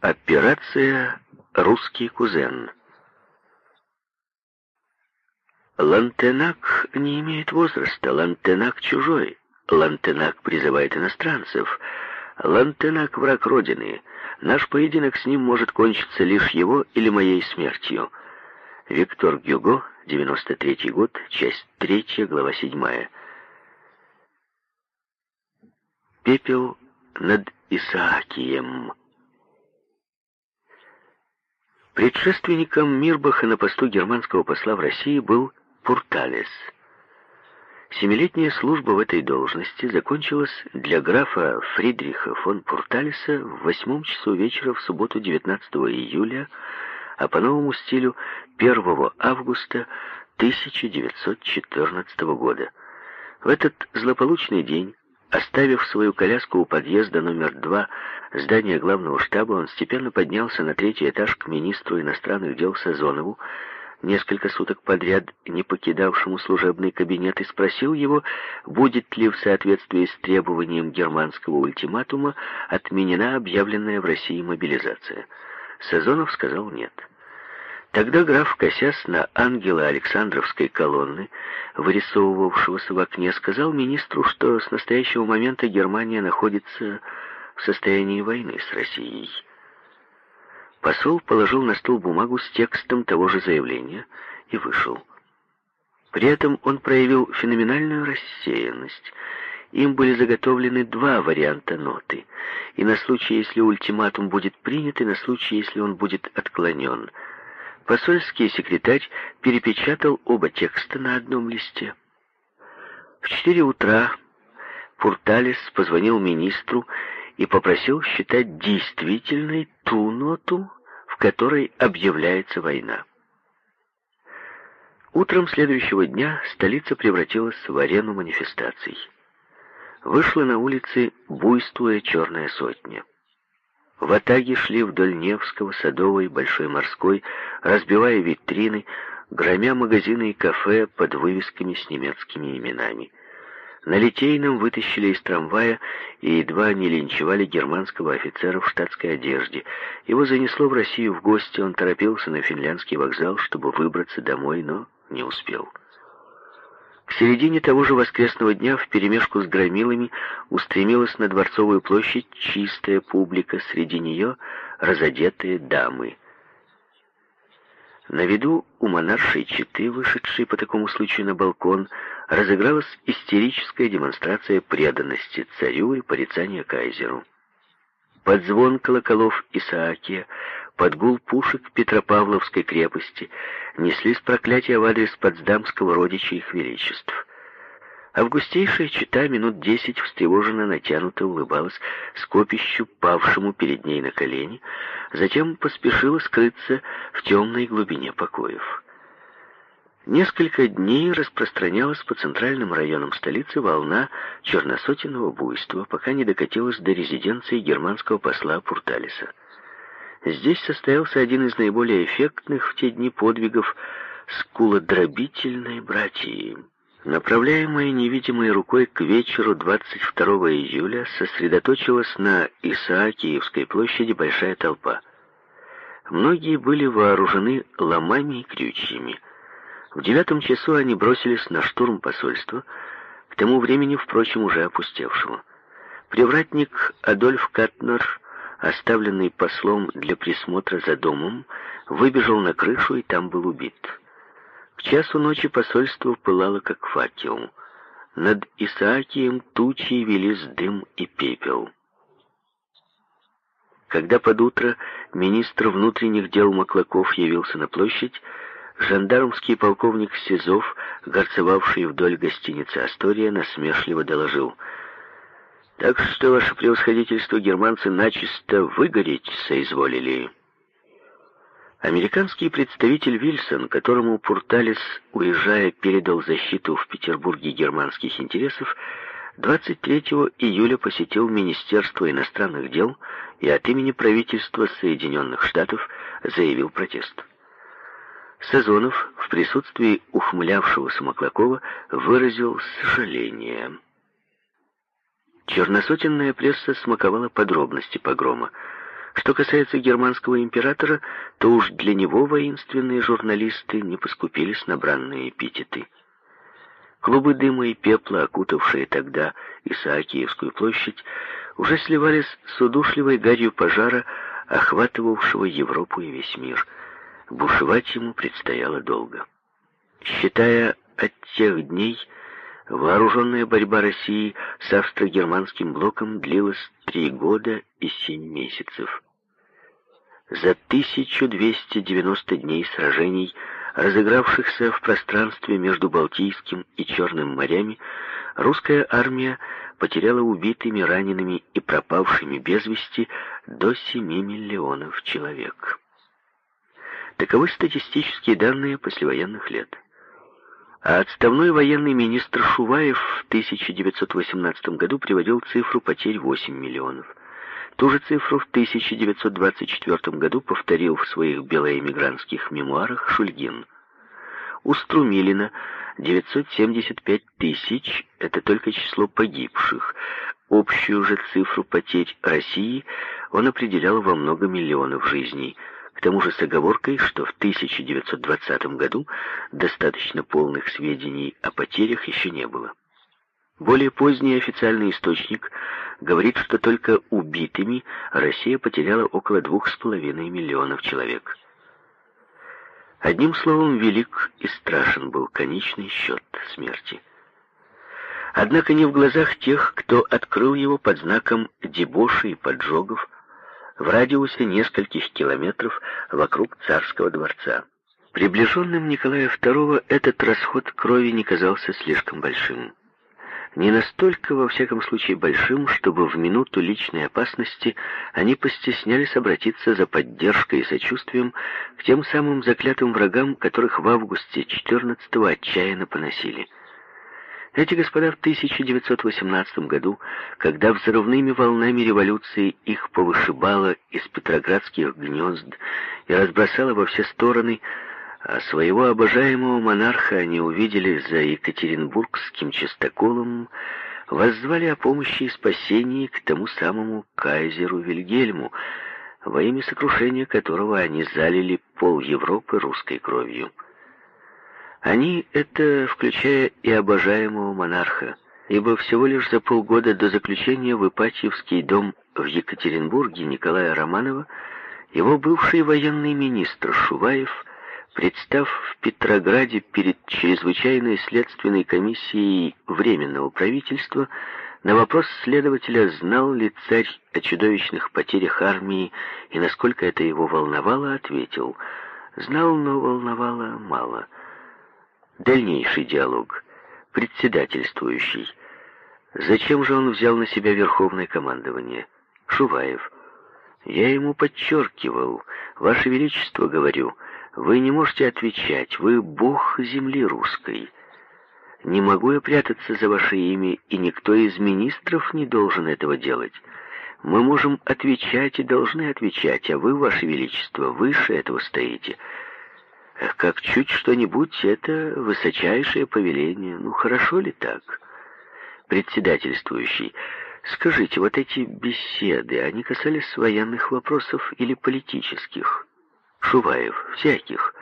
Операция «Русский кузен». Лантенак не имеет возраста, Лантенак чужой. Лантенак призывает иностранцев. Лантенак враг Родины. Наш поединок с ним может кончиться лишь его или моей смертью. Виктор Гюго, 93 год, часть 3, глава 7. Пепел над Исаакием. Предшественником Мирбаха на посту германского посла в России был Пурталес. Семилетняя служба в этой должности закончилась для графа Фридриха фон Пурталеса в восьмом часу вечера в субботу 19 июля, а по новому стилю 1 августа 1914 года. В этот злополучный день Оставив свою коляску у подъезда номер два здания главного штаба, он степенно поднялся на третий этаж к министру иностранных дел Сазонову, несколько суток подряд не покидавшему служебный кабинет, и спросил его, будет ли в соответствии с требованием германского ультиматума отменена объявленная в России мобилизация. Сазонов сказал «нет». Тогда граф, косясь на ангела Александровской колонны, вырисовывавшегося в окне, сказал министру, что с настоящего момента Германия находится в состоянии войны с Россией. Посол положил на стол бумагу с текстом того же заявления и вышел. При этом он проявил феноменальную рассеянность. Им были заготовлены два варианта ноты, и на случай, если ультиматум будет принят, и на случай, если он будет отклонен – Посольский секретарь перепечатал оба текста на одном листе. В четыре утра Пурталис позвонил министру и попросил считать действительной ту ноту, в которой объявляется война. Утром следующего дня столица превратилась в арену манифестаций. Вышла на улицы буйствуя черная сотня. В Атаге шли вдоль Невского, Садовой, Большой Морской, разбивая витрины, громя магазины и кафе под вывесками с немецкими именами. На Литейном вытащили из трамвая и едва не линчевали германского офицера в штатской одежде. Его занесло в Россию в гости, он торопился на финляндский вокзал, чтобы выбраться домой, но не успел. К середине того же воскресного дня вперемешку с громилами устремилась на Дворцовую площадь чистая публика, среди нее разодетые дамы. На виду у монаршей четы, вышедшей по такому случаю на балкон, разыгралась истерическая демонстрация преданности царю и порицания кайзеру. Под звон колоколов Исаакия под гул пушек Петропавловской крепости неслись проклятия в адрес Потсдамского родича их величеств. Августейшая чита минут десять встревоженно натянуто улыбалась скопищу, павшему перед ней на колени, затем поспешила скрыться в темной глубине покоев. Несколько дней распространялась по центральным районам столицы волна черносотенного буйства, пока не докатилась до резиденции германского посла Пурталиса. Здесь состоялся один из наиболее эффектных в те дни подвигов скулодробительной братьи. Направляемая невидимой рукой к вечеру 22 июля сосредоточилась на Исаакиевской площади большая толпа. Многие были вооружены ломами и крючьями. В девятом часу они бросились на штурм посольства, к тому времени, впрочем, уже опустевшего. Привратник Адольф Катнер оставленный послом для присмотра за домом, выбежал на крышу и там был убит. К часу ночи посольство пылало, как факел. Над Исаакием тучи велись дым и пепел. Когда под утро министр внутренних дел Маклаков явился на площадь, жандармский полковник Сизов, горцевавший вдоль гостиницы «Астория», насмешливо доложил — так что, ваше превосходительство, германцы начисто выгореть соизволили. Американский представитель Вильсон, которому Пурталис, уезжая, передал защиту в Петербурге германских интересов, 23 июля посетил Министерство иностранных дел и от имени правительства Соединенных Штатов заявил протест. Сазонов в присутствии ухмылявшегося Маклакова выразил сожаление – Черносотенная пресса смаковала подробности погрома. Что касается германского императора, то уж для него воинственные журналисты не поскупились на бранные эпитеты. Клубы дыма и пепла, окутавшие тогда Исаакиевскую площадь, уже сливались с удушливой гарью пожара, охватывавшего Европу и весь мир. Бушевать ему предстояло долго. Считая от тех дней, вооруженная борьба России с австро-германским блоком длилась три года и семь месяцев. За 1290 дней сражений, разыгравшихся в пространстве между Балтийским и Черным морями, русская армия потеряла убитыми, ранеными и пропавшими без вести до 7 миллионов человек. Таковы статистические данные послевоенных лет. А отставной военный министр Шуваев в 1918 году приводил цифру потерь 8 миллионов. Ту же цифру в 1924 году повторил в своих белоэмигрантских мемуарах Шульгин. У Струмилина 975 тысяч – это только число погибших. Общую же цифру потерь России он определял во много миллионов жизней – к тому же с оговоркой, что в 1920 году достаточно полных сведений о потерях еще не было. Более поздний официальный источник говорит, что только убитыми Россия потеряла около двух с половиной миллионов человек. Одним словом, велик и страшен был конечный счет смерти. Однако не в глазах тех, кто открыл его под знаком дебоши и поджогов, в радиусе нескольких километров вокруг царского дворца. Приближенным Николая II этот расход крови не казался слишком большим. Не настолько, во всяком случае, большим, чтобы в минуту личной опасности они постеснялись обратиться за поддержкой и сочувствием к тем самым заклятым врагам, которых в августе 14-го отчаянно поносили – эти господа в 1918 году, когда взрывными волнами революции их повышибало из петроградских гнезд и разбросало во все стороны, а своего обожаемого монарха они увидели за Екатеринбургским частоколом, воззвали о помощи и спасении к тому самому кайзеру Вильгельму, во имя сокрушения которого они залили пол Европы русской кровью. Они — это включая и обожаемого монарха, ибо всего лишь за полгода до заключения в Ипатьевский дом в Екатеринбурге Николая Романова его бывший военный министр Шуваев, представ в Петрограде перед чрезвычайной следственной комиссией Временного правительства, на вопрос следователя, знал ли царь о чудовищных потерях армии и насколько это его волновало, ответил, знал, но волновало мало — Дальнейший диалог. Председательствующий. Зачем же он взял на себя верховное командование? Шуваев. Я ему подчеркивал. Ваше Величество, говорю, вы не можете отвечать. Вы бог земли русской. Не могу я прятаться за ваше имя, и никто из министров не должен этого делать. Мы можем отвечать и должны отвечать, а вы, Ваше Величество, выше этого стоите. Как чуть что-нибудь, это высочайшее повеление. Ну, хорошо ли так? Председательствующий, скажите, вот эти беседы, они касались военных вопросов или политических? Шуваев, всяких.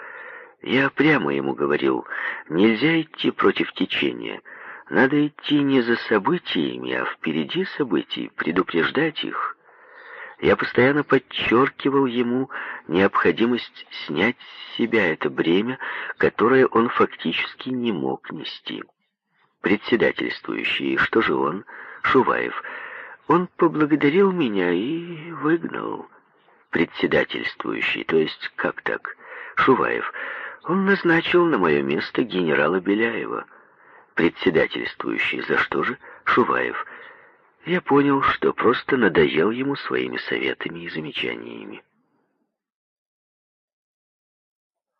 Я прямо ему говорил, нельзя идти против течения. Надо идти не за событиями, а впереди событий, предупреждать их. Я постоянно подчеркивал ему необходимость снять с себя это бремя, которое он фактически не мог нести. Председательствующий, что же он, Шуваев, он поблагодарил меня и выгнал. Председательствующий, то есть как так? Шуваев, он назначил на мое место генерала Беляева. Председательствующий, за что же? Шуваев, я понял, что просто надоел ему своими советами и замечаниями.